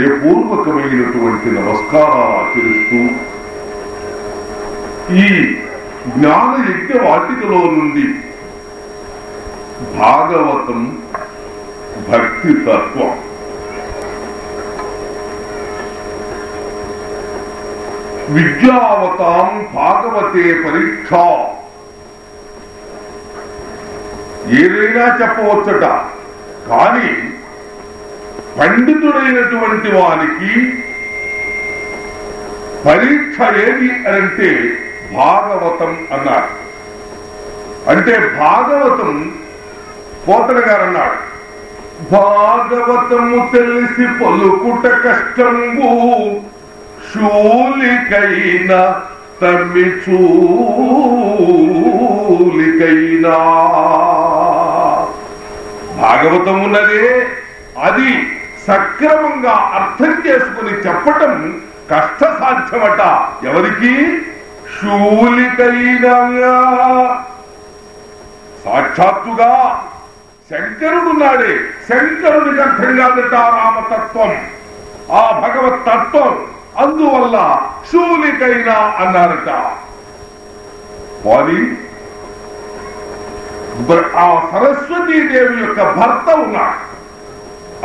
హృదయపూర్వకమైనటువంటి నమస్కారాలు ఆచరిస్తూ ఈ జ్ఞాన యజ్ఞ వాటికలో నుండి భాగవతం భక్తి తత్వం. విద్యావతాం భాగవతే పరీక్ష. ఏదైనా చెప్పవచ్చట. కానీ పండితుడైనటువంటి వానికి పరీక్ష ఏది అంటే భాగవతం అన్నారు అంటే భాగవతం పోతన గారు అన్నాడు. భాగవతము తెలిసి పలుకుట కష్టంబు శూలికైన తమ్మి చూలికైనా భాగవతం ఉన్నదే అది. సక్రమంగా అర్థం చేసుకుని చెప్పటం కష్ట సాధ్యమట ఎవరికి? శూలికైనా సాక్షాత్తుగా శంకరుడున్నాడే. శంకరుడికి అర్థం కాదట రామతత్వం. ఆ భగవత్ తత్వం అందువల్ల శూలికైనా అన్నారట. వారి ఆ సరస్వతీదేవి యొక్క భర్త ఉన్నాడు.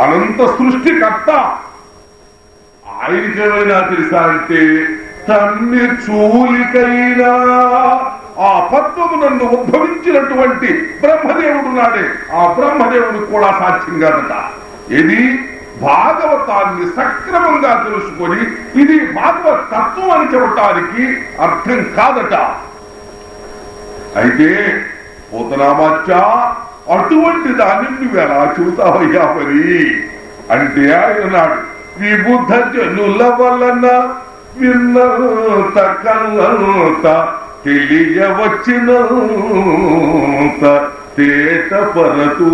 అనంత సృష్టికర్త. ఆయనకేమైనా తెలుసా అంటే తన్ని చూలికైనా ఆ పద్మము నన్ను ఉద్భవించినటువంటి బ్రహ్మదేవుడు నాడే. ఆ బ్రహ్మదేవుడు కూడా సాక్ష్యం కాదట. ఇది భాగవతాన్ని సక్రమంగా తెలుసుకొని ఇది భాగవత తత్వం అని చెప్పటానికి అర్థం కాదట. అయితే పోతనామాచా అటువంటి దాన్ని నువ్వు ఎలా చెబుతావయ్యా మరి అంటే ఆయన అన్నాడు విబుద్ధ జనుల వలన విన్నంత కన్నంత తెలియవచ్చినంత తేట పరతూ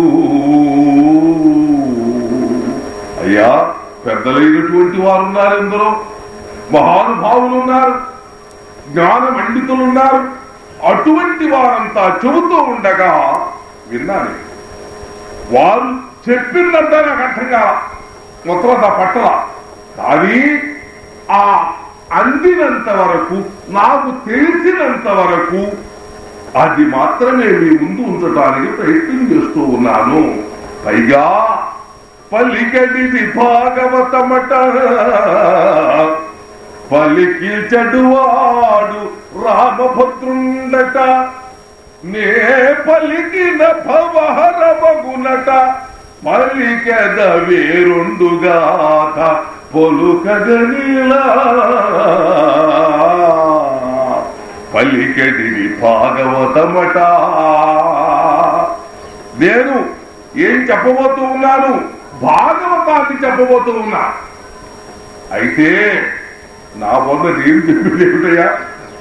అయ్యా పెద్దలైనటువంటి వారు ఉన్నారు ఎందరో మహానుభావులు ఉన్నారు. జ్ఞాన పండితులు ఉన్నారు. అటువంటి వారంతా చెబుతూ ఉండగా విన్నాను. వారు చెప్పిందంతా నాకు అర్థం కాల. మొత్తం నా పట్టల. కానీ ఆ అందినంత వరకు నాకు తెలిసినంత వరకు అది మాత్రమే మీ ముందు ఉంచడానికి ప్రయత్నం చేస్తూ ఉన్నాను. పైగా పలికడిది భాగవతమట పలికి చెడువాడు రామభద్రుండట. నే పలికిన భవహరమగునట పలికెద వేరుండుగాథ పొలుకగనిలా పలికెడిది భాగవతమట. నేను ఏం చెప్పబోతూ ఉన్నాను? భాగవతాన్ని చెప్పబోతూ ఉన్నా. అయితే నా వల్ల నేను చెప్పింది ఏమిటయ్యా?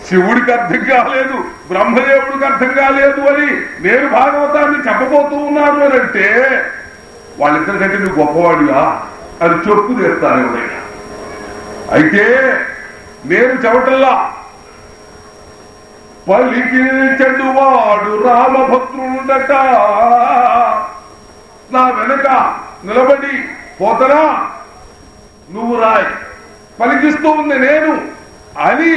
శివుడికి అర్థం కాలేదు బ్రహ్మదేవుడికి అర్థం కాలేదు అని నేను భాగవతాన్ని చెప్పబోతూ ఉన్నాను అని అంటే వాళ్ళిద్దరికంటే నువ్వు గొప్పవాడిగా అని చెప్పు తెస్తాను ఎవరైనా. అయితే నేను చెప్పటల్లా పలికి చెడువాడు రామభద్రుడట నా వెనక నిలబడి పోతరా? నువ్వు రాయ్. పలికిస్తూ ఉంది నేను అని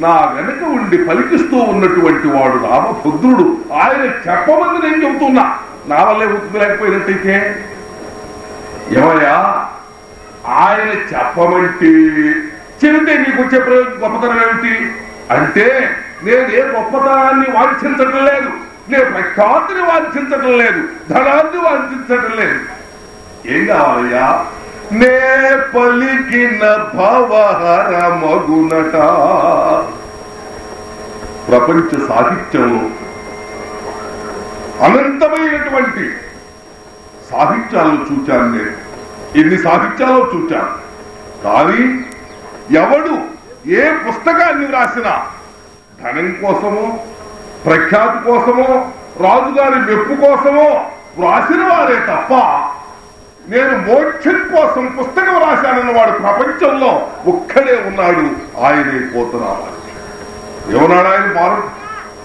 నా వెనక ఉండి పలికిస్తూ ఉన్నటువంటి వాడు రామభద్రుడు. ఆయన చెప్పమని నేను చెబుతున్నా. నా వల్లే గుర్తు లేకపోయినట్టయితే? ఏమయ్యా? ఆయన చెప్పమంటే చెబితే నీకు వచ్చే ప్రయోజనం గొప్పతనం ఏమిటి? అంటే నేను ఏ గొప్పతనాన్ని వాంఛించటం లేదు. నేను ప్రఖ్యాతిని వాంఛించటం లేదు. ధనాన్ని వాంఛించటం లేదు. ఏం కావాలయ్యా? నే పలికిన భవహర మగునట. ప్రపంచ సాహిత్యంలో అనంతమైనటువంటి సాహిత్యాలను చూచాను నేను. ఎన్ని సాహిత్యాలు చూచాను? కానీ ఎవడు ఏ పుస్తకాన్ని వ్రాసినా ధనం కోసమో ప్రఖ్యాతి కోసమో రాజుగారి మెప్పు కోసమో వ్రాసిన వారే తప్ప నేను మోక్షం కోసం పుస్తకం రాశానన్నవాడు ప్రపంచంలో ఒక్కడే ఉన్నాడు. ఆయనే పోతున్నాడు ఎవనాడు ఆయన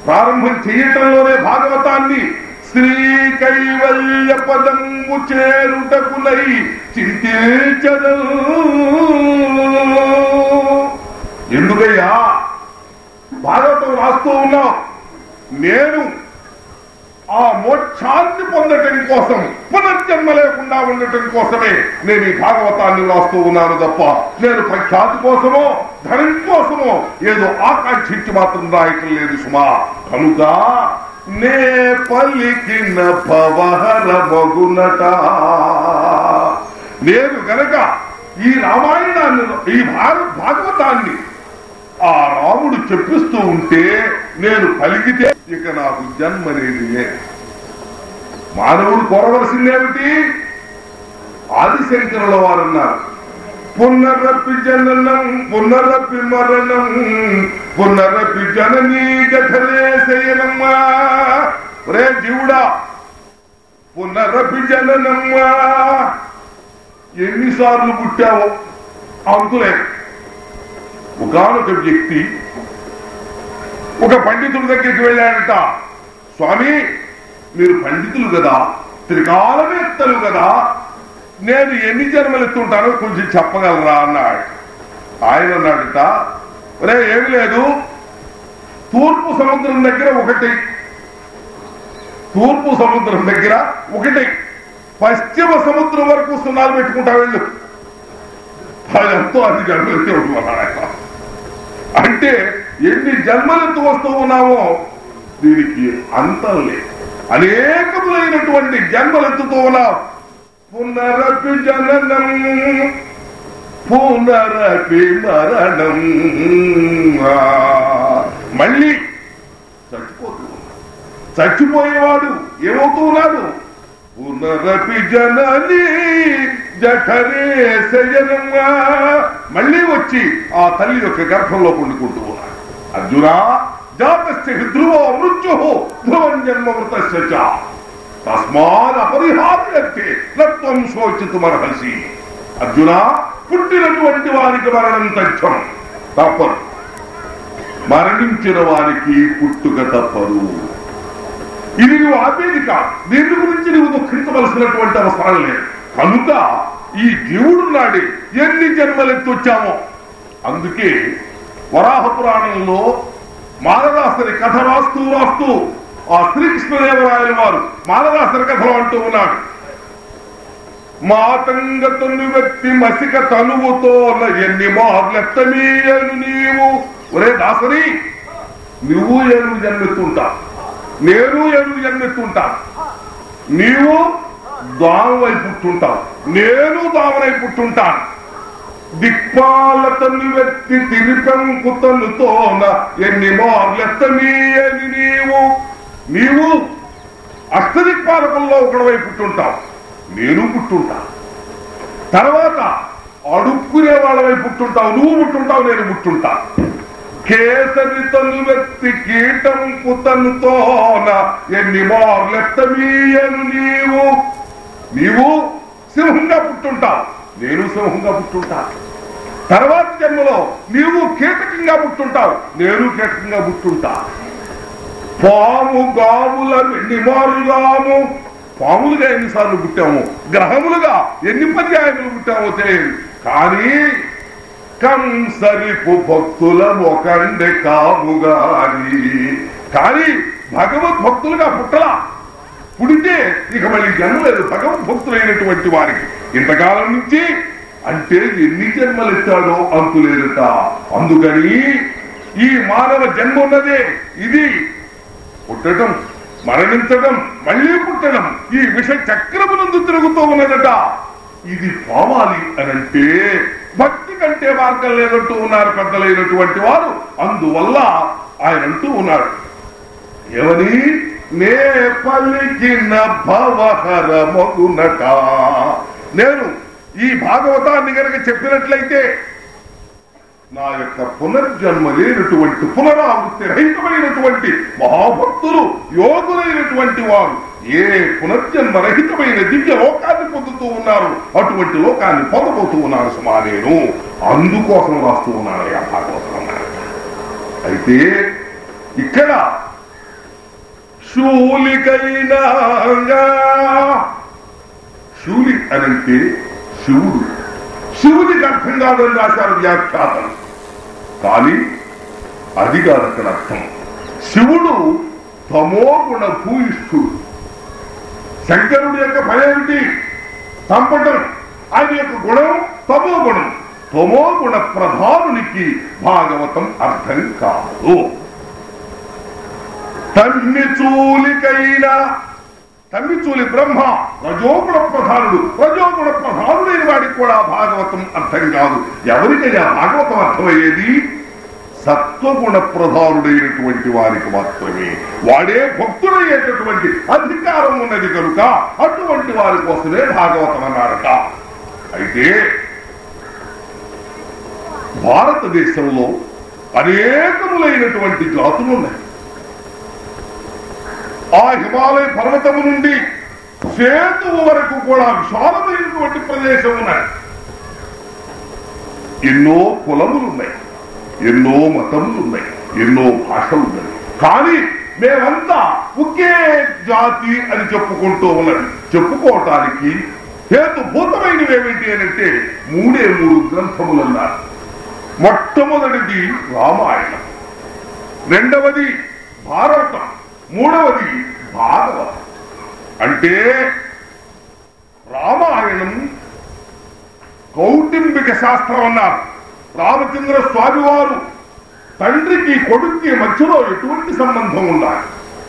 ప్రారంభం చేయటంలోనే భాగవతాన్ని శ్రీ కైవల్య పదంబు చేరుటకులై చింతించదు ఎందుకయ్యా? భాగవతం రాస్తూ ఉన్నా నేను ఆ మోక్షాన్ని పొందటం కోసం పునర్జన్మ లేకుండా ఉండటం కోసమే నేను ఈ భాగవతాన్ని రాస్తూ ఉన్నాను తప్ప నేను ప్రఖ్యాతి కోసమో ధనం కోసమో ఏదో ఆకాంక్షించి మాత్రం రాయటం లేదు సుమా. కనుక నే పలికిన పవహర మగునట. నేను గనక ఈ రామాయణాన్ని ఈ భారత భాగవతాన్ని ఆ రాముడు చెప్పిస్తూ ఉంటే నేను పలికితే ఇక నాకు జన్మ అనేది లేదు మానవుడు కోరవలసిందేమిటి? ఆదిశంకరుల వారు అన్నారు పునరపి జననం పునరపి మరణం పునరపి జననీ జఠరే శయనమ్మా. రే జీవుడా పునరపి జననమ్మా. ఎన్నిసార్లు పుట్టావో అంతులే. ఒకనొక వ్యక్తి ఒక పండితుడి దగ్గరికి వెళ్ళాడట స్వామి మీరు పండితులు కదా త్రికాలవేత్తలు కదా నేను ఎన్ని జన్మలు ఎత్తుంటానో కొంచెం చెప్పగలరా? అన్నాడు. ఆయన అన్నాడట రే ఏమి లేదు. తూర్పు సముద్రం దగ్గర ఒకటి తూర్పు సముద్రం దగ్గర ఒకటి పశ్చిమ సముద్రం వరకు సున్నాలు పెట్టుకుంటా వెళ్ళు. అది అన్ని జన్మలెత్తే ఉంటున్నాడు ఆయన. అంటే ఎన్ని జన్మలెత్తు వస్తూ ఉన్నామో దీనికి అంతం లేదు. అనేకములైనటువంటి జన్మలెత్తుతూ ఉన్నాం పునరపి జననం పునరపి మరణం మళ్ళీ చచ్చిపోతూ చచ్చిపోయేవాడు ఏమవుతూ ఉన్నాడు? పునరపి జనని జఠరే శయనంగా మళ్ళీ వచ్చి ఆ తల్లి యొక్క గర్భంలో పండుకుంటూ ఉన్నాడు. అర్జున జాతస్య ధ్రువో మృత్యు ధ్రువం జన్మ మృతస్య చ. తస్మాత్ అపరిహార్యంతే నత్వం శోచితుమర్హసి. అర్జున పుట్టినటువంటి వారికి మరణం తథ్యం. తప్పదు. మరణించిన వారికి పుట్టుక తప్పదు. ఇది నువ్వు ఆపేది కాదు. దీని గురించి నువ్వు దుఃఖించవలసినటువంటి అవసరం లేదు. కనుక ఈ జీవుడు నాడి ఎన్ని జన్మలెత్తి వచ్చామో అందుకే వరాహ పురాణంలో మాలదాసరి కథ రాస్తూ రాస్తూ ఆ శ్రీకృష్ణదేవరాయల వారు మాలదాసరి కథలు అంటూ ఉన్నాడు మాతంగతుని వ్యక్తి మసిక తనువుతో ఎన్ని మార్లెత్తమీయను నీవు. ఒరే దాసరి నువ్వు ఏనుగు జన్మెత్తుంటా నేను ఏనుగు జన్మెత్తుంటా నీవు దామవై పుట్టుంటావు. నేను దామనై పుట్టుంటాను. దిక్పాలతను వ్యక్తి తిరిపెంకుతనుతోన ఎన్ని మార్లెత్తమీయని నీవు? నీవు అష్టదిక్పాలకుల్లో ఒకడవై పుట్టుంటావు. నేను పుట్టుంటా. తర్వాత అడుక్కునే వాళ్ళవై పుట్టుంటావు. నువ్వు పుట్టుంటావు నేను పుట్టుంటా. కేసరి తను వ్యక్తి కీటం పుతనుతోన ఎన్ని మార్లెత్తమీయను నీవు? నీవు సింహంగా పుట్టుంటావు. నేను సింహంగా పుట్టుంటా. తర్వాత జన్మలో నీవు కీటకంగా పుట్టుంటావు. నేను కీటకంగా పుట్టుంటా. పాము గాముల నిమారుగాము పాములుగా ఎన్నిసార్లు పుట్టాము? గ్రహములుగా ఎన్ని పర్యాయములు పుట్టామో తెలియదు. కానీ కంసరిపు భక్తుల ఒకండే కాముగాని. కానీ భగవద్ భక్తులుగా పుట్టలా. పుడితే ఇక మళ్ళీ జన్మ లేదు భగవద్ భక్తులైనటువంటి వారికి. ఇంతకాలం నుంచి అంటే ఎన్ని జన్మలు ఇస్తాడో అంతులేదట అందుకని ఈ మానవ జన్మ ఉన్నదే ఇది పుట్టడం మరణించడం మళ్ళీ పుట్టడం ఈ విష చక్రమునందు తిరుగుతూ ఉన్నదట. ఇది పోవాలి అనంటే భక్తి కంటే మార్గం లేదంటూ ఉన్నారు పెద్దలైనటువంటి వారు. అందువల్ల ఆయన అంటూ ఉన్నారు ఏమని? నే పలికిన భవహర మగునట. నేను ఈ భాగవతాన్ని గనక చెప్పినట్లయితే నా యొక్క పునర్జన్మ లేనటువంటి పునరావృత్తి రహితమైనటువంటి మహాభక్తులు యోగులైనటువంటి వారు ఏ పునర్జన్మ రహితమైన దివ్య లోకాన్ని పొందుతూ ఉన్నారు అటువంటి లోకాన్ని పొందబోతూ ఉన్నారు సుమా నేను. అందుకోసం రాస్తూ ఉన్నాను ఆ భాగవతం అయితే ఇక్కడ శూలికైనా శూలి అనంటే శివుడు. శివుడికి అర్థం కాదని రాశారు వ్యాఖ్యాతలు. కానీ అది కాదు అక్కడ అర్థం. శివుడు తమోగుణ భూయిష్ఠుడు శంకరుడి యొక్క పని ఏమిటి? చంపటం ఆయన యొక్క గుణం తమో గుణం. తమో గుణ ప్రధానునికి భాగవతం అర్థం కాదు. తన్ని చూలికైనా తన్ని చూలి బ్రహ్మ రజోగుణ ప్రధానుడు రజోగుణ ప్రధానుడైన వాడికి కూడా భాగవతం అర్థం కాదు. ఎవరికైనా భాగవతం అర్థమయ్యేది? సత్వగుణ ప్రధానుడైనటువంటి వారికి మాత్రమే. వాడే భక్తుడయ్యేటటువంటి అధికారం ఉన్నది కనుక అటువంటి వారి కోసమే భాగవతం అన్నారట. అయితే భారతదేశంలో అనేకములైనటువంటి జాతులు ఉన్నాయి. ఆ హిమాలయ పర్వతము నుండి సేతువు వరకు కూడా విశాలమైనటువంటి ప్రదేశం ఉన్నాయి ఎన్నో కులములు ఉన్నాయి ఎన్నో మతములు ఉన్నాయి ఎన్నో భాషలు ఉన్నాయి కానీ మేమంతా ఒకే జాతి అని చెప్పుకుంటూ ఉన్నది. చెప్పుకోవటానికి హేతుభూతమైనవి ఏమిటి అని అంటే మూడే మూడు గ్రంథములు అన్నారు మొట్టమొదటిది రామాయణం రెండవది భారతం. మూడవది భాగవతం. అంటే రామాయణం కౌటుంబిక శాస్త్రం అన్నారు. రామచంద్ర స్వామి వారు తండ్రికి కొడుక్కి మధ్యలో ఎటువంటి సంబంధం ఉండాలి?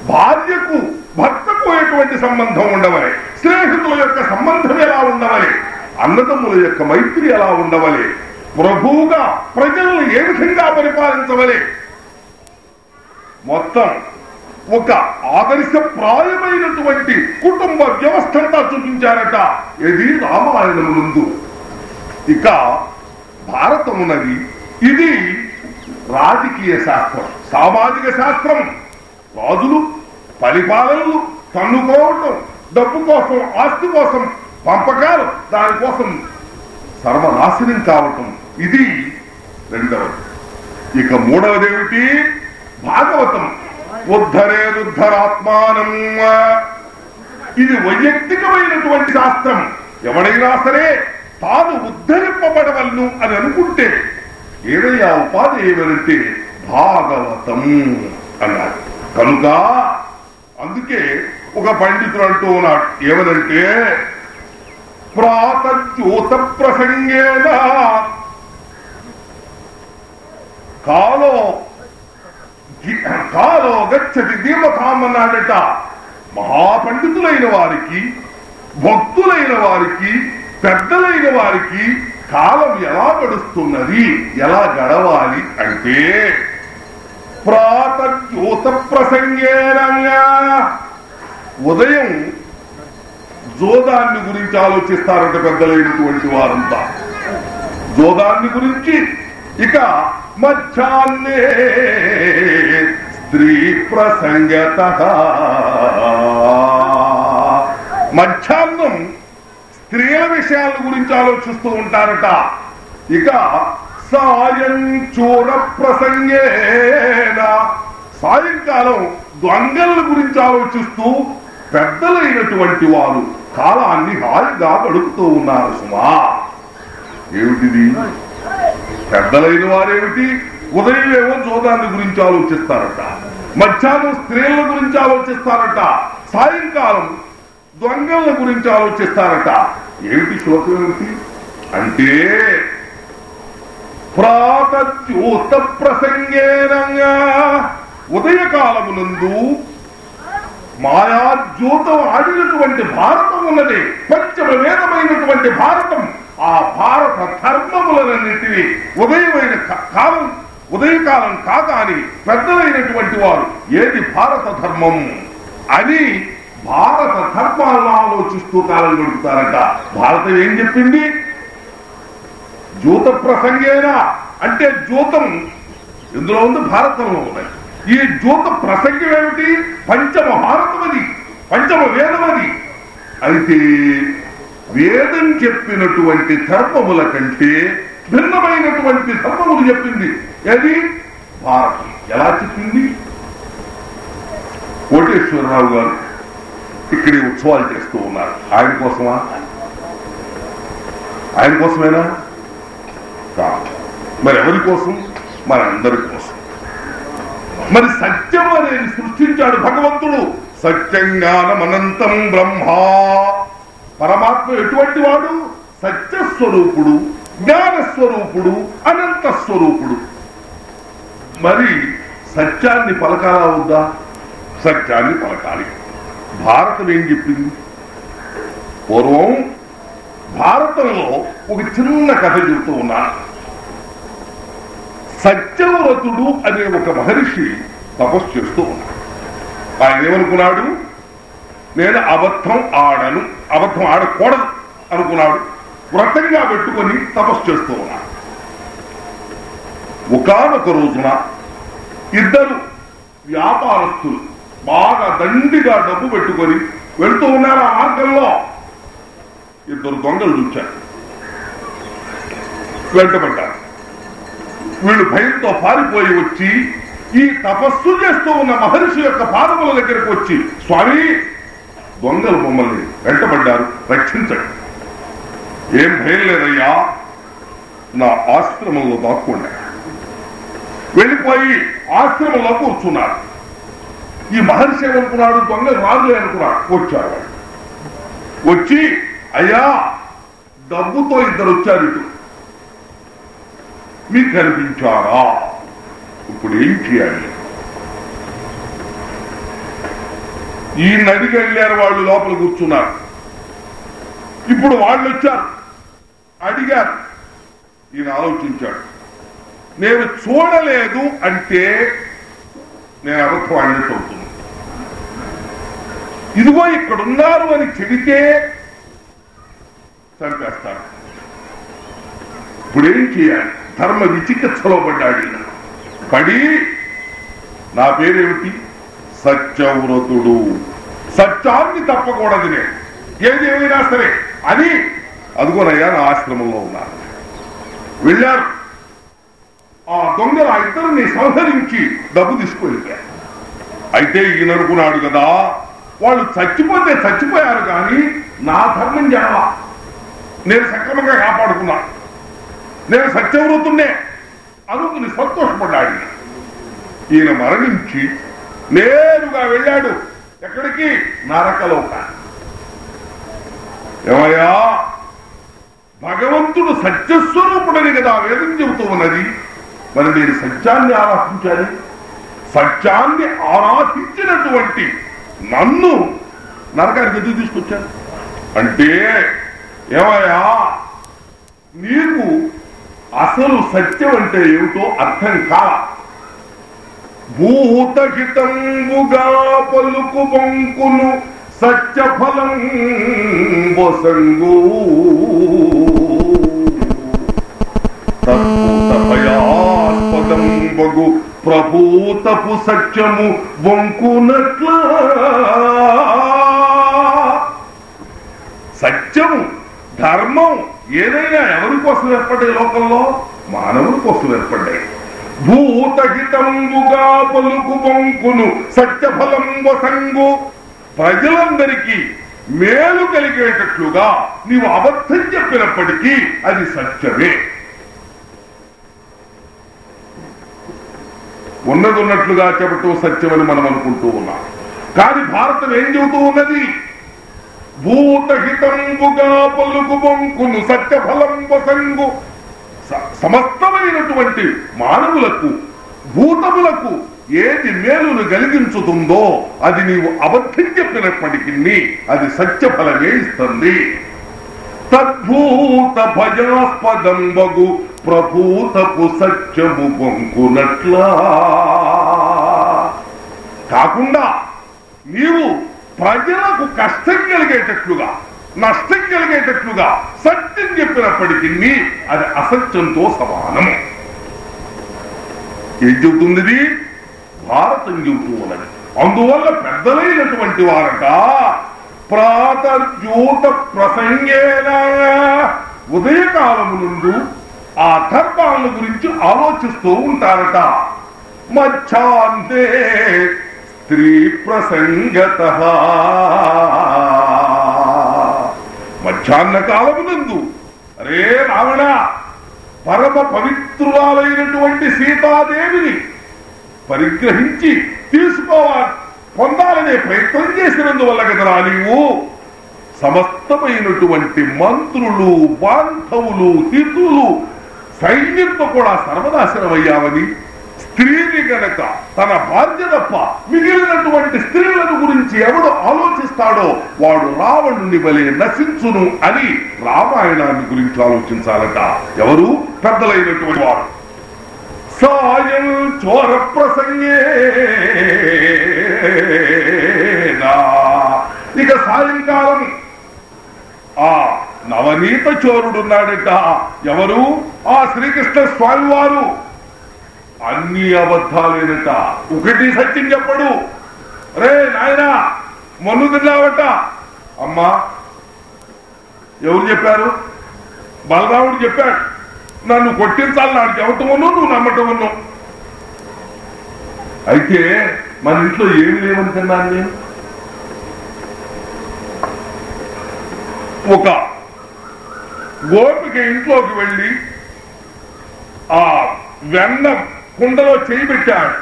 భార్యకు భర్తకు ఎటువంటి సంబంధం ఉండవలే? స్నేహితుల యొక్క సంబంధం ఎలా ఉండవలే? అన్నదమ్ముల యొక్క మైత్రి ఎలా ఉండవలే? ప్రభువుగా ప్రజలను ఏ విధంగా పరిపాలించవలే? మొత్తం ఒక ఆదర్శప్రాయమైనటువంటి కుటుంబ వ్యవస్థంతా చూపించారట ఇది రామాయణం ముందు ఇక భారతమున్నది ఇది రాజకీయ శాస్త్రం సామాజిక శాస్త్రం. రాజులు పరిపాలనలు తన్నుకోవటం డబ్బు కోసం ఆస్తి కోసం పంపకాలు దానికోసం సర్వనాశనం కావటం. ఇది రెండవది. ఇక మూడవది ఏమిటి భాగవతం. ఉద్ధరేదుద్ధరాత్మానం ఇది వైయక్తికమైనటువంటి శాస్త్రం. ఎవడైనా సరే తాను ఉద్ధరింపబడవలను అని అనుకుంటే ఏదయ్యా ఉపాధి ఏమనంటే భాగవతం అన్నాడు. కనుక అందుకే ఒక పండితుడు అంటూ ఉన్నాడు ఏమనంటే ప్రాతజ్యోత ప్రసంగేన కాలో కాలో గచ్చతి దీపతాం మహాపండితులైన వారికి భక్తులైన వారికి పెద్దలైన వారికి కాలం ఎలా గడుస్తున్నది ఎలా గడవాలి అంటే ప్రాతజ్యోత ప్రసంగేనంగా ఉదయం జోదాన్ని గురించి ఆలోచిస్తారంట పెద్దలైనటువంటి వారంతా. జోదాన్ని గురించి ఇక మధ్యాహ్నే స్త్రీ ప్రసంగత. మధ్యాహ్నం స్త్రీల విషయాల గురించి ఆలోచిస్తూ ఉంటారట. ఇక సాయం చూర ప్రసంగేన. సాయంకాలం దొంగల గురించి ఆలోచిస్తూ పెద్దలైనటువంటి వారు కాలాన్ని హాయిగా గడుపుతూ ఉన్నారు సుమా. ఏమిటిది? పెద్దలైన వారేమిటి? ఉదయం ఏమో జోదాన్ని గురించి ఆలోచిస్తారట. మధ్యాహ్నం స్త్రీల గురించి ఆలోచిస్తారట. సాయంకాలం దొంగల గురించి ఆలోచిస్తారట. ఏమిటి శ్లోకం ఏమిటి అంటే ప్రాతద్యూత ప్రసంగేనంగా ఉదయకాలమునందు మాయాద్యూతం ఆడినటువంటి భారతం ఉన్నది. పంచమ వేదమైనటువంటి భారతం. ఆ భారత ధర్మములనన్నింటినీ ఉదయమైన కాలం ఉదయకాలం కాగాని పెద్దలైనటువంటి వారు ఏది భారత ధర్మం అని భారత ధర్మాలను ఆలోచిస్తూ కాలం గడుపుతారట. భారతం ఏం చెప్పింది? జూత ప్రసంగేనా? అంటే జూతం ఇందులో ఉంది? భారతంలో ఉన్నాయి ఈ జూత ప్రసంగం ఏమిటి? పంచమ భారతం అది పంచమ వేదం అది అయితే వేదం చెప్పినటువంటి ధర్మముల కంటే భిన్నమైనటువంటి ధర్మములు చెప్పింది. అది భారతం ఎలా చెప్పింది? కోటేశ్వరరావు గారు ఇక్కడ ఉత్సవాలు చేస్తూ ఉన్నారు. ఆయన కోసమా? ఆయన కోసమేనా? మరి ఎవరి కోసం? మనందరి కోసం. మరి సత్యం అనేది సృష్టించాడు భగవంతుడు. సత్యం జ్ఞానమనంతం బ్రహ్మా. పరమాత్మ ఎటువంటి వాడు? సత్యస్వరూపుడు జ్ఞానస్వరూపుడు అనంత స్వరూపుడు మరి సత్యాన్ని పలకాలా వద్దా? సత్యాన్ని పలకాలి. భారతం ఏం చెప్పింది? పూర్వం భారతంలో ఒక చిన్న కథ చెబుతూ ఉన్నాను. సత్యవ్రతుడు అనే ఒక మహర్షి తపస్సు చేస్తూ ఉన్నాడు. ఆయన ఏమనుకున్నాడు? నేను అబద్ధం ఆడను అబద్ధం ఆడకూడదు అనుకున్నాడు. వ్రతంగా పెట్టుకొని తపస్సు చేస్తూ ఉన్నాడు. ఒకనొక రోజున ఇద్దరు వ్యాపారస్తులు బాగా దండిగా డబ్బు పెట్టుకొని వెళ్తూ ఉన్నారు ఆ మార్గంలో? ఇద్దరు దొంగలు చూచారు. వెంటబడ్డారు. వీళ్ళు భయంతో పారిపోయి వచ్చి ఈ తపస్సు చేస్తూ ఉన్న మహర్షి యొక్క పాదముల దగ్గరకు వచ్చి స్వామి దొంగలు మమ్మల్ని వెంటబడ్డారు. రక్షించండి. ఏం భయం లేదయ్యా. నా ఆశ్రమంలో దాక్కుండా. వెళ్ళిపోయి ఆశ్రమంలో కూర్చున్నారు. ఈ మహర్షి ఏమనుకున్నాడు? దొంగలు రాదులే అనుకున్నాడు. వచ్చాడు. వచ్చి అయ్యా డబ్బుతో ఇద్దరు వచ్చారు ఇటు. మీకు కనిపించారా? ఇప్పుడు ఏం చేయాలి? ఈ నదికి వెళ్ళారు వాళ్ళు లోపల కూర్చున్నారు. ఇప్పుడు వాళ్ళు వచ్చారు. అడిగారు. ఈయన ఆలోచించాడు. నేను చూడలేదు అంటే నేను అబద్ధం అన్నట్టు అవుతుంది. ఇదిగో ఇక్కడ ఉన్నారు అని చెబితే చంపేస్తాడు ఇప్పుడు ఏం చేయాలి? ధర్మ విచికిత్సలో పడ్డాడు పడి నా పేరేమిటి? సత్యవ్రతుడు. సత్యాన్ని తప్పకూడదు నేను. ఏది ఏమైనా సరే అని అదిగోనయ్యా నా ఆశ్రమంలో ఉన్నారు వెళ్ళారు. ఆ దొంగలు ఆ ఇద్దరిని సంహరించి డబ్బు తీసుకువెళ్ళిపోయారు అయితే ఈయన అనుకున్నాడు కదా వాళ్ళు చచ్చిపోతే చచ్చిపోయారు కానీ నా ధర్మం జనవా నేను సక్రమంగా కాపాడుకున్నాను నేను సత్యవ్రతున్నే అనుకుని సంతోషపడ్డాడు ఈయన మరణించి నేరుగా వెళ్ళాడు. ఎక్కడికి? నరకలోక. ఏమయ్యా? భగవంతుడు సత్యస్వరూపుడని కదా వేదం చెబుతూ ఉన్నది. మరి నేను సత్యాన్ని ఆరాధించాలి. సత్యాన్ని ఆరాధించినటువంటి నన్ను నరకానికి ఎందుకు తీసుకొచ్చాను అంటే ఏమయ్యా? నీకు అసలు సత్యం అంటే ఏమిటో అర్థం కావాలి భూతహితంబుగా పలుకు బొంకును సత్యఫలం బొసంగు. తత్భూత భయాస్పదం బగు ప్రభూతపు సత్యము వంకునట్ల. సత్యము ధర్మం ఏదైనా ఎవరి కోసం ఏర్పడ్డాయి లోకంలో? మానవుల కోసం ఏర్పడ్డాయి. భూతహితంబుగా పలుకు బొంకును సత్యఫలం వసంగు ప్రజలందరికీ మేలు కలిగేటట్లుగా నీవు అబద్ధం చెప్పినప్పటికీ అది సత్యమే. ఉన్నది ఉన్నట్లుగా చెప్పటం సత్యమని మనం అనుకుంటూ ఉన్నాం. కానీ భారతం ఏం చెబుతూ ఉన్నది? భూతహితంబుగా పలుకు బొంకును సత్యఫలం వసంగు సమస్తమైనటువంటి మానవులకు భూతములకు ఏది మేలును కలిగించుతుందో అది నీవు అబద్ధం చెప్పినప్పటికీ అది సత్యఫలమే ఇస్తుంది. తద్భూత భయాస్పదం బగు ప్రభూతపు సత్యము పొంకునట్లా కాకుండా నీవు ప్రజలకు కష్టం కలిగేటట్లుగా నష్టం కలిగేటట్లుగా సత్యం చెప్పినప్పటికీ అది అసత్యంతో సమానం ఏం చెబుతుంది భారతం చెబుతూ ఉన్నది అందువల్ల పెద్దలైనటువంటి వారట ప్రాతర్జూత ప్రసంగేన ఉదయకాలము నుండి ఆ ధర్మాల గురించి ఆలోచిస్తూ ఉంటారట. మధ్యాంతే స్త్రీ ప్రసంగత. మధ్యాహ్న కాలమునందు అరే రావణ పరమ పవిత్రురాలైనటువంటి సీతాదేవిని పరిగ్రహించి తీసుకోవాలి పొందాలనే ప్రయత్నం చేసినందువల్ల కదరా నీవు? సమస్తమైనటువంటి మంత్రులు బాంధవులు హితులు సైన్యంతో కూడా సర్వనాశనమయ్యావని స్త్రీని గనక తన భార్య తప్ప మిగిలినటువంటి స్త్రీలను గురించి ఎవడు ఆలోచిస్తాడో వాడు రావణుని వలె నశించును అని రామాయణాన్ని గురించి ఆలోచించాలట. ఎవరు? పెద్దలైనటువంటి వారు. సాయం చోర ప్రసంగే ఇక సాయంకాలం. ఆ నవనీత చోరుడున్నాడట. ఎవరు? ఆ శ్రీకృష్ణ స్వామి వారు. అన్ని అబద్ధాలేనట. ఒకటి సత్యం చెప్పడు. రే నాయనా మొన్ను తిన్నావట? అమ్మా ఎవరు చెప్పారు? బలరాముడు చెప్పాడు. నన్ను కొట్టించాలి నాకు చెవటమును నువ్వు నమ్మటమును అయితే మన ఇంట్లో ఏమి లేవని తిన్నాను నేను? ఒక గోపిక ఇంట్లోకి వెళ్ళి ఆ వెన్న కుండలో చేయి పెట్టాడు.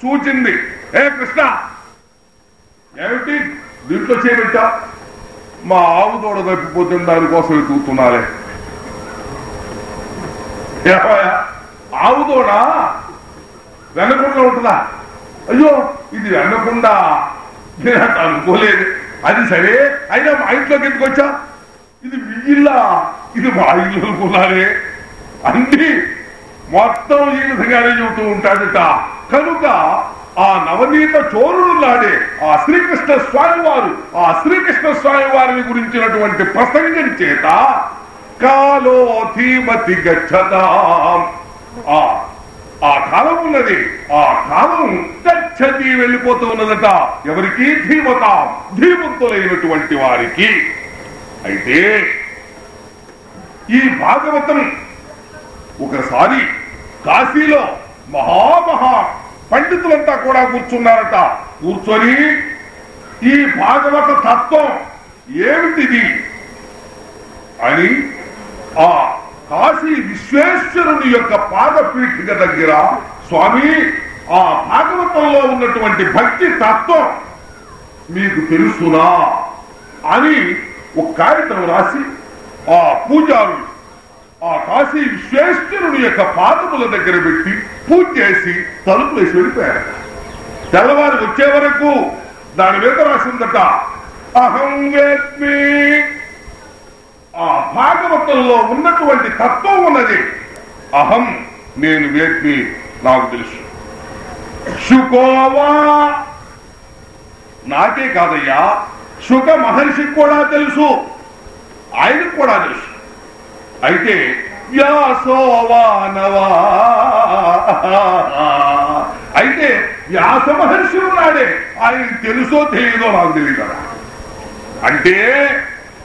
చూచింది ఏ కృష్ణ ఏమిటి దీంట్లో చేయబెట్టా మా ఆవు దూడ తప్పిపోతుంది దానికోసం వెతుకుతున్నాలే ఏమయ్యా? ఆవు దూడ? వెనకుండా ఉంటుందా? అయ్యో ఇది వెనకుండా. నేను అనుకోలేదు. అది సరే అయినా మా ఇంట్లోకి ఎందుకు వచ్చా? ఇది మీ ఇల్లా? ఇది మా ఇల్లు అనుకున్నారే. అన్ని మొత్తం ఈ విధంగానే చెబుతూ ఉంటాడట. కనుక ఆ నవనీత చోరుడులాడే ఆ శ్రీకృష్ణ స్వామి వారు ఆ శ్రీకృష్ణ స్వామి వారిని గురించినటువంటి ప్రసంగం చేత కాలో ధీమతి గచ్చదాం ఆ ఆ కాలం ఉన్నది ఆ కాలం గచ్చతి వెళ్ళిపోతూ ఉన్నదట. ఎవరికి ధీమత ధీమంతులైనటువంటి వారికి. అయితే ఈ భాగవతం ఒకసారి కాశీలో మహామహా పండితులంతా కూడా కూర్చున్నారట. కూర్చొని ఈ భాగవత తత్వం ఏమిటిది? అని ఆ కాశీ విశ్వేశ్వరుని యొక్క పాదపీఠిక దగ్గర స్వామి ఆ భాగవతంలో ఉన్నటువంటి భక్తి తత్వం మీకు తెలుసునా? అని ఒక కాగితం రాసి ఆ పూజారులు ఆ కాశీ విశ్వేశ్వరుని యొక్క పాదముల దగ్గర పెట్టి పూజ చేసి తలుపు వేసి వెళ్ళిపోయారు. తెల్లవారు వచ్చే వరకు దాని మీద రాసిందట అహం వేత్మి ఆ భాగవతంలో ఉన్నటువంటి తత్వం ఉన్నది. అహం నేను వేత్మి నాకు తెలుసు. శుకోవా? నాకే కాదయ్యా శుక మహర్షికి కూడా తెలుసు ఆయనకు కూడా తెలుసు. అయితే వ్యాసోవానవా అయితే వ్యాస మహర్షి ఉన్నాడే. ఆయన తెలుసో తెలియదో నాకు తెలియదు కదా అంటే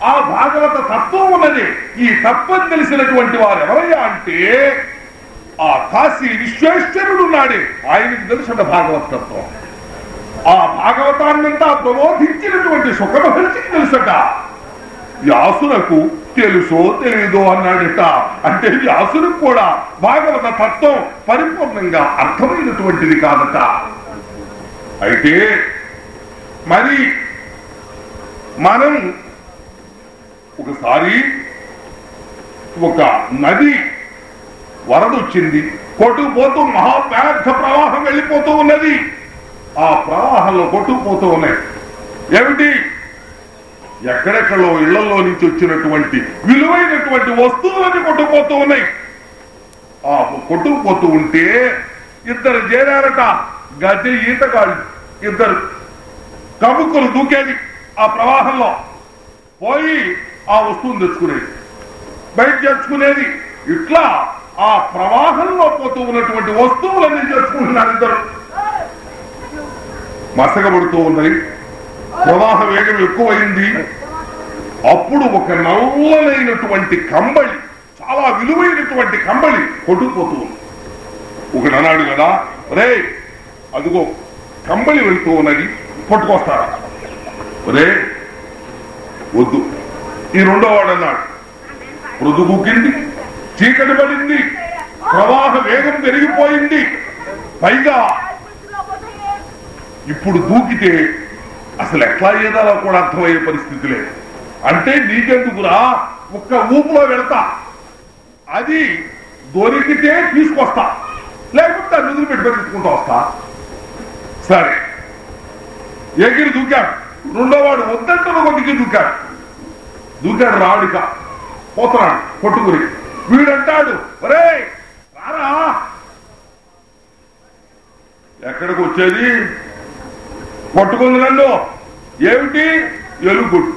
ఆ భాగవత తత్వం ఉన్నది. ఈ తత్వం తెలిసినటువంటి వారు ఎవరయ్యా అంటే ఆ కాశీ విశ్వేశ్వరుడు ఉన్నాడే. ఆయనకి తెలుసట భాగవత తత్వం. ఆ భాగవతాన్నంతా ప్రబోధించినటువంటి సుఖమహర్షికి తెలుసట. వ్యాసులకు తెలుసో తెలీదో అన్నాడట. అంటే వ్యాసులకు కూడా భాగవత తత్వం పరిపూర్ణంగా అర్థమైనటువంటిది కాదట. అయితే మరి మనం ఒకసారి ఒక నది వరదొచ్చింది. కొట్టుకుపోతూ మహా ప్రవాహం వెళ్ళిపోతూ ఉన్నది. ఆ ప్రవాహంలో కొట్టుకుపోతూ ఉన్నాయి. ఏమిటి? ఎక్కడెక్కడో ఇళ్ళలో నుంచి వచ్చినటువంటి విలువైనటువంటి వస్తువులని కొట్టుకుపోతూ ఉన్నాయి. ఆ కొట్టుకుపోతూ ఉంటే ఇద్దరు చేరారట ఈత ఈతగాళ్ళు ఇద్దరు కబుక్కులు దూకేది ఆ ప్రవాహంలో. పోయి ఆ వస్తువును తెచ్చుకునేది. బయట తెచ్చుకునేది. ఇట్లా ఆ ప్రవాహంలో పోతూ ఉన్నటువంటి వస్తువులన్నీ తెచ్చుకుంటున్నారు ఇద్దరు. మసగబడుతూ ఉన్నది ప్రవాహ వేగం ఎక్కువైంది. అప్పుడు ఒక నల్లనైనటువంటి కంబళి చాలా విలువైనటువంటి కంబళి కొట్టుకుపోతూ ఉంది. ఒకడు అన్నాడు కదా రే అదిగో కంబళి వెళ్తూ ఉన్నది పట్టుకొస్తారా? రే వద్దు. ఈ రెండో వాడు అన్నాడు మృదుగుకింది చీకటి పడింది ప్రవాహ వేగం పెరిగిపోయింది పైగా ఇప్పుడు దూకితే అసలు ఎట్లా ఏదాలో కూడా అర్థమయ్యే పరిస్థితి లేదు. అంటే నీకెందుకురా? ఒక్క ఊపులో వెళతా. అది దొరికితే తీసుకొస్తా. లేకపోతే దాన్ని పెట్టి పెట్టుకుంటూ వస్తా. సరే. ఎగిరి దూకాడు. రెండోవాడు వద్దంటే ఒకటికి దూకాడు. దూకాడు రాడిక. పోతున్నాడు కొట్టుకుని. వీడంటాడు ఒరే రారా. ఎక్కడికి వచ్చేది? పట్టుకుంది నన్ను ఏమిటి? ఎలుగుడు.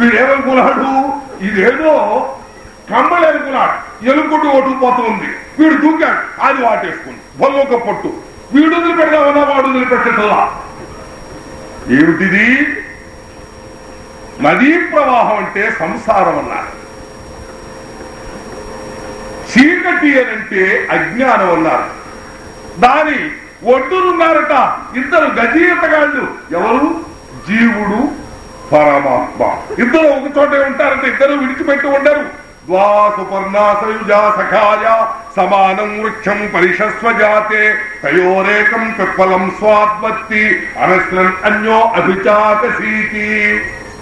వీడేమనుకున్నాడు? ఇదేదో కమ్మలు అనుకున్నాడు ఎలుగుడు ఒట్టుకుపోతుంది వీడు దూకాడు. అది వాటేసుకుంది. బొల్లొక పొట్టు. వీడు వదిలిపెడదామన్నా వాడు వదిలిపెట్టేటలా ఏమిటిది? నదీ ప్రవాహం అంటే సంసారం అన్నారు. చీకటి అని అంటే అజ్ఞానం అన్నారు. దాని ఒడ్డునున్నారట ఇద్దరు గజీయతగాళ్ళు ఎవరు? జీవుడు పరమాత్మ. ఇద్దరు ఒక చోటే ఉంటారట ఇద్దరు విడిచిపెట్టి ఉండరు. ద్వా సుపర్ణాసయుజా సఖాయ సమానం వృక్షం పరిషస్వ జాతే తయోరేకం పిప్పలం స్వాత్మత్తి అనస్రం అన్యో అభిచాకసీతి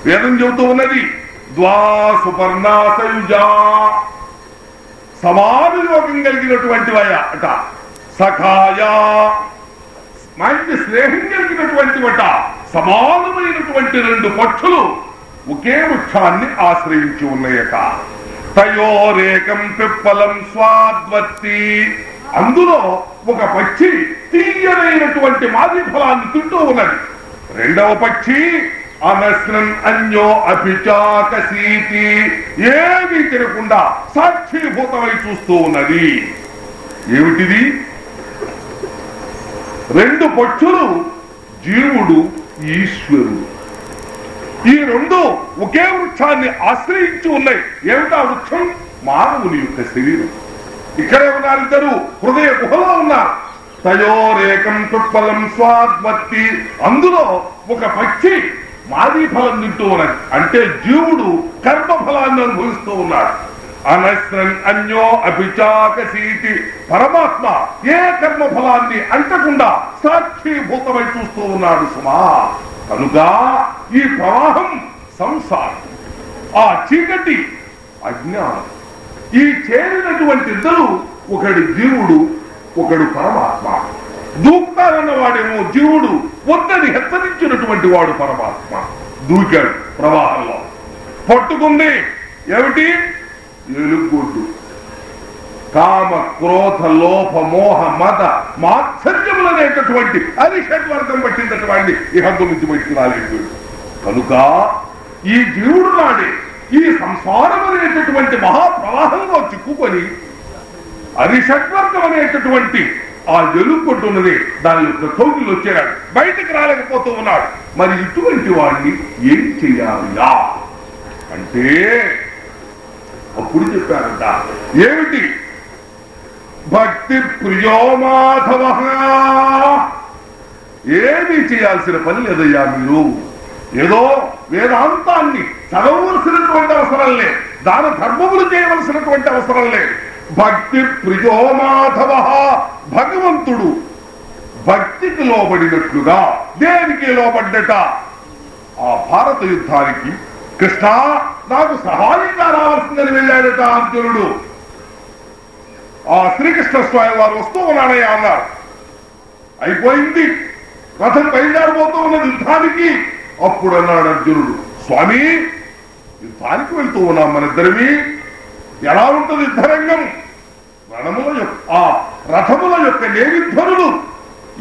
వేదం చెబుతూ ఉన్నది ద్వా సుపర్ణాసయుజా సమాన యోగం కలిగినటువంటి వయ అట సఖాయా మంచి స్నేహం కలిగినటువంటి వట సమానమైనటువంటి రెండు పక్షులు ఒకే వృక్షాన్ని ఆశ్రయించి ఉన్నాయట. తయోరేకం పిప్పలం స్వాద్వత్తి. అందులో ఒక పక్షి తీయనైనటువంటి మాది ఫలాన్ని తింటూ ఉన్నది. రెండవ పక్షి అనస్నం అన్యో అభిచాకసీతి ఏమీ తినకుండా సాక్షిభూతమై చూస్తూ ఉన్నది. ఏమిటిది? రెండు పక్షులు జీవుడు ఈశ్వరుడు. ఈ రెండు ఒకే వృక్షాన్ని ఆశ్రయించి ఉన్నాయి. ఏమిటా వృక్షం? మానవుని యొక్క శరీరం. ఇక్కడే ఉన్నారు ఇద్దరు హృదయ గుహలో ఉన్నారు. తయోరేకం తుత్ఫలం స్వాద్వత్తి అందులో ఒక పక్షి మాది ఫలం తింటూ ఉన్నది అంటే జీవుడు కర్మఫలాన్ని అనుభవిస్తూ ఉన్నాడు. అనస్రం అన్యో అభిచాకసీతి పరమాత్మ ఏ కర్మ ఫలాన్ని అంటకుండా సాక్షిభూతమై చూస్తూ ఉన్నాడు సుమా. కనుక ఈ ప్రవాహం సంసారం. ఆ చీకటి అజ్ఞానం. ఈ చేరినటువంటి ఇద్దరు ఒకడు జీవుడు ఒకడు పరమాత్మ. దూకుతారన్న వాడేమో జీవుడు వద్దని హెచ్చరించినటువంటి వాడు పరమాత్మ. దూకాడు ప్రవాహంలో. పట్టుకుంది. ఏమిటి? ఎలుగొడ్డు కామ క్రోధ లోప మోహ మత మాత్సర్యములనేటటువంటి అరిషడ్ వర్గం పట్టినటువంటి ఈ హద్దు నుంచి బయటికి రాలేదు కనుక ఈ జీవుడు నాడే ఈ సంసారం అనేటటువంటి మహాప్రవాహంలో చిక్కుకొని అరిషడ్వర్గం అనేటటువంటి ఆ ఎలుగొట్టున్నది దాని యొక్క చౌకిలు వచ్చాడు. బయటకు రాలేకపోతూ ఉన్నాడు. మరి ఇటువంటి వాడిని ఏం చెయ్యాలయా అంటే అప్పుడు చెప్పారంట. ఏమిటి? భక్తి ప్రియో మాధవ. ఏమీ చేయాల్సిన పని లేదయ్యా మీరు. ఏదో వేదాంతాన్ని చదవవలసినటువంటి అవసరం లేదు. దాన ధర్మములు చేయవలసినటువంటి అవసరం లేదు. భక్తి ప్రియో మాధవ. భగవంతుడు భక్తికి లోబడినట్లుగా దేనికి లోబడ్డట? ఆ భారత యుద్ధానికి కృష్ణ నాకు సహాయంగా రావాల్సిందని వెళ్ళాడట అర్జునుడు. ఆ శ్రీకృష్ణ స్వామి వారు వస్తూ ఉన్నాడయ్యా అన్నారు. అయిపోయింది. రథం బయలుదేరబోతూ ఉన్నది యుద్ధానికి అప్పుడు అన్నాడు అర్జునుడు. స్వామి యుద్ధానికి వెళ్తూ ఉన్నాం మనిద్దరివి ఎలా ఉంటుంది యుద్ధరంగం? రణముల యొక్క ఆ రథముల యొక్క నేవిధ్వనులు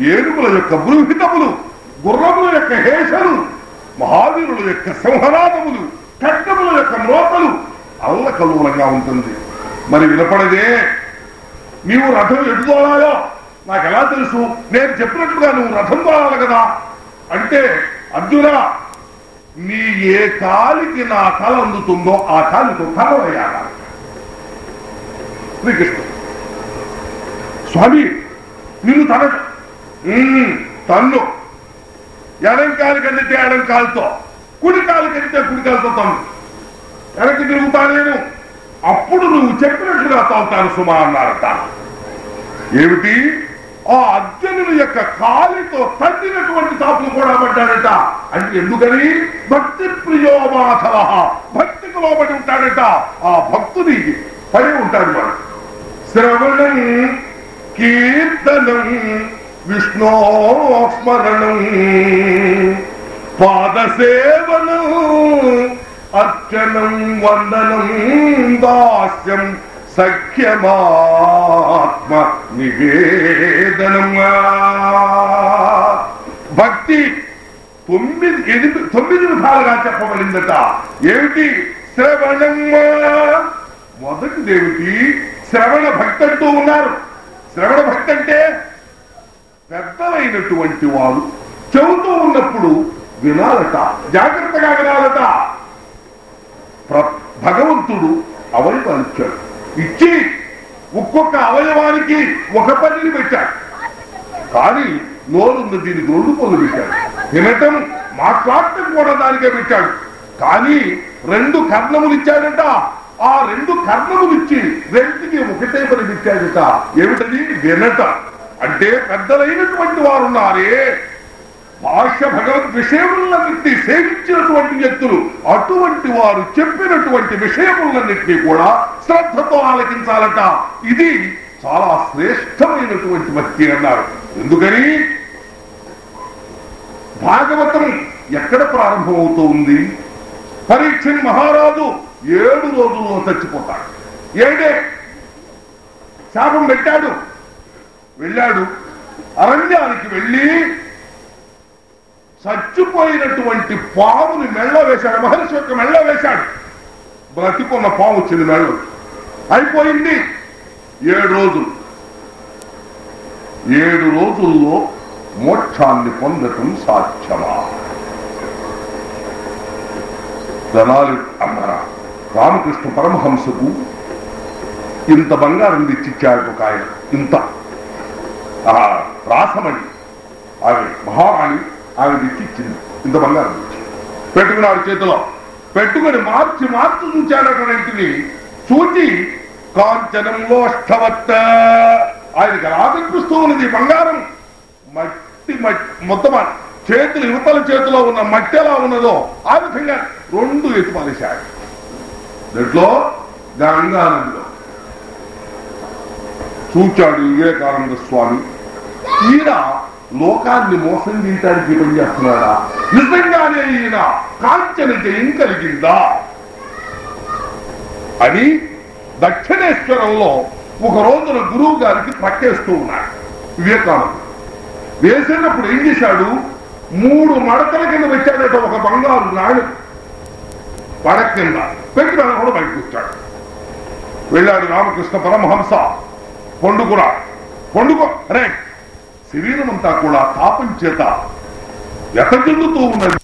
ఏనుగుల యొక్క బృహితములు గుర్రముల యొక్క హేషలు మహావీరుల యొక్క సింహనాదములు కట్టముల యొక్క మ్రోతలు అల్లకల్లోలంగా ఉంటుంది. మరి వినపడదే? నీవు రథం ఎటు నాకు ఎలా తెలుసు? నేను చెప్పినట్టుగా నువ్వు రథం తోలాలి కదా. అంటే అర్జున నీ ఏ కాలికి నా తల అందుతుందో ఆ కాలితో తల వేయాల స్వామి నిన్ను తన ఉమ్, తన్ను. ఎడం కాలు కాలుతో కుడికాలు కాలుతో కుడికాలతో కాలు వెనక్కి తిరుగుతా నేను. అప్పుడు నువ్వు చెప్పినట్లుగా తాగుతాను సుమా అన్నారట. ఏమిటి? ఆ అర్జునుని యొక్క కాలితో తగ్గినటువంటి తాపులు కూడా పడ్డాడట అంటే ఎందుకని? భక్తి ప్రియో మాధవ. భక్తికి లోబడి ఉంటాడట. ఆ భక్తుని పడి ఉంటాడు వాడు. శ్రవణం కీర్తనం విష్ణో స్మరణం. పాదసేవనం అర్చనం వందనం దాస్యం సఖ్యమాత్మ నివేదనం భక్తి తొమ్మిది ఎనిమిది తొమ్మిది విధాలుగా చెప్పబడిందట. ఏమిటి? శ్రవణం మొదటిదేమిటి? శ్రవణ భక్తి అంటూ ఉన్నారు. శ్రవణ భక్తి అంటే పెద్దలైనటువంటి వారు చెబుతూ ఉన్నప్పుడు వినాలట జాగ్రత్తగా వినాలట. భగవంతుడు అవయవాలు ఇచ్చాడు ఇచ్చి ఒక్కొక్క అవయవానికి ఒక పనిని పెట్టాడు. కానీ నోరున్న దీనికి రెండు పనులు పెట్టాడు. వినటం మాట్లాడటం కూడా దానికే పెట్టాడు. కానీ రెండు కర్ణములు ఇచ్చాడట. ఆ రెండు కర్ణములు ఇచ్చి రెండుకి ఒకటే పని పెట్టాడట. ఏమిటది? వినట. అంటే పెద్దలైనటువంటి వారు ఉన్నారే భగవత్ భగవద్ విషయములన్నింటినీ సేవించినటువంటి వ్యక్తులు అటువంటి వారు చెప్పినటువంటి విషయములన్నింటినీ కూడా శ్రద్ధతో ఆలకించాలట. ఇది చాలా శ్రేష్టమైనటువంటి భక్తి అన్నారు. ఎందుకని? భాగవతం ఎక్కడ ప్రారంభమవుతూ ఉంది పరీక్షని మహారాజు ఏడు రోజుల్లో చచ్చిపోతాడు. ఏడే? శాపం పెట్టాడు. వెళ్ళాడు. అరణ్యానికి వెళ్ళి చచ్చిపోయినటువంటి పాముని మెళ్ళ వేశాడు. మహర్షి యొక్క మెళ్ళ వేశాడు. బ్రతికున్న పాము వచ్చింది మెళ్ళ. అయిపోయింది. ఏడు రోజులు. ఏడు రోజుల్లో మోక్షాన్ని పొందటం సాధ్యమా? జనాలు అన్నారా రామకృష్ణ పరమహంసకు ఇంత బంగారం తెచ్చిచ్చాడు ఒక ఆయన. ఇంత. ఆ రాసమణి. ఆవిడ మహారాణి. ఆవిడ తెచ్చిచ్చింది ఇంత బంగారం. తెచ్చి పెట్టుకున్నాడు చేతిలో. పెట్టుకుని మార్చి మార్చి చూచాడు అక్కడింటిని చూచి కాంచనంలో అష్టవత్త. ఆయనకి రామకృష్ణ ఉన్నది బంగారం. మట్టి మొత్తం చేతులు యువతల చేతిలో ఉన్న మట్టి ఎలా ఉన్నదో ఆ విధంగా రెండు ఎత్తి పారేశాడు. దీంట్లో? గంగా చూచాడు వివేకానంద స్వామి. ఈయన లోకాన్ని మోసం చేయడానికి పనిచేస్తున్నాడా నిజంగానే ఈయన కాంచన జయం కలిగిందా? అని దక్షిణేశ్వరంలో ఒక రోజున గురువు గారికి పట్టేస్తూ ఉన్నాడు. వివేకానంద వేసినప్పుడు ఏం చేశాడు? మూడు మడతల కింద పెట్టాడట ఒక బంగారు నాడు పడక కింద పెట్టి కూడా బయటకు వచ్చాడు వెళ్ళాడు రామకృష్ణ పరమహంస. పండుకురా పండుకో రైట్ శరీరం అంతా కూడా తాపం చేత ఎత చెందుతూ ఉన్నది.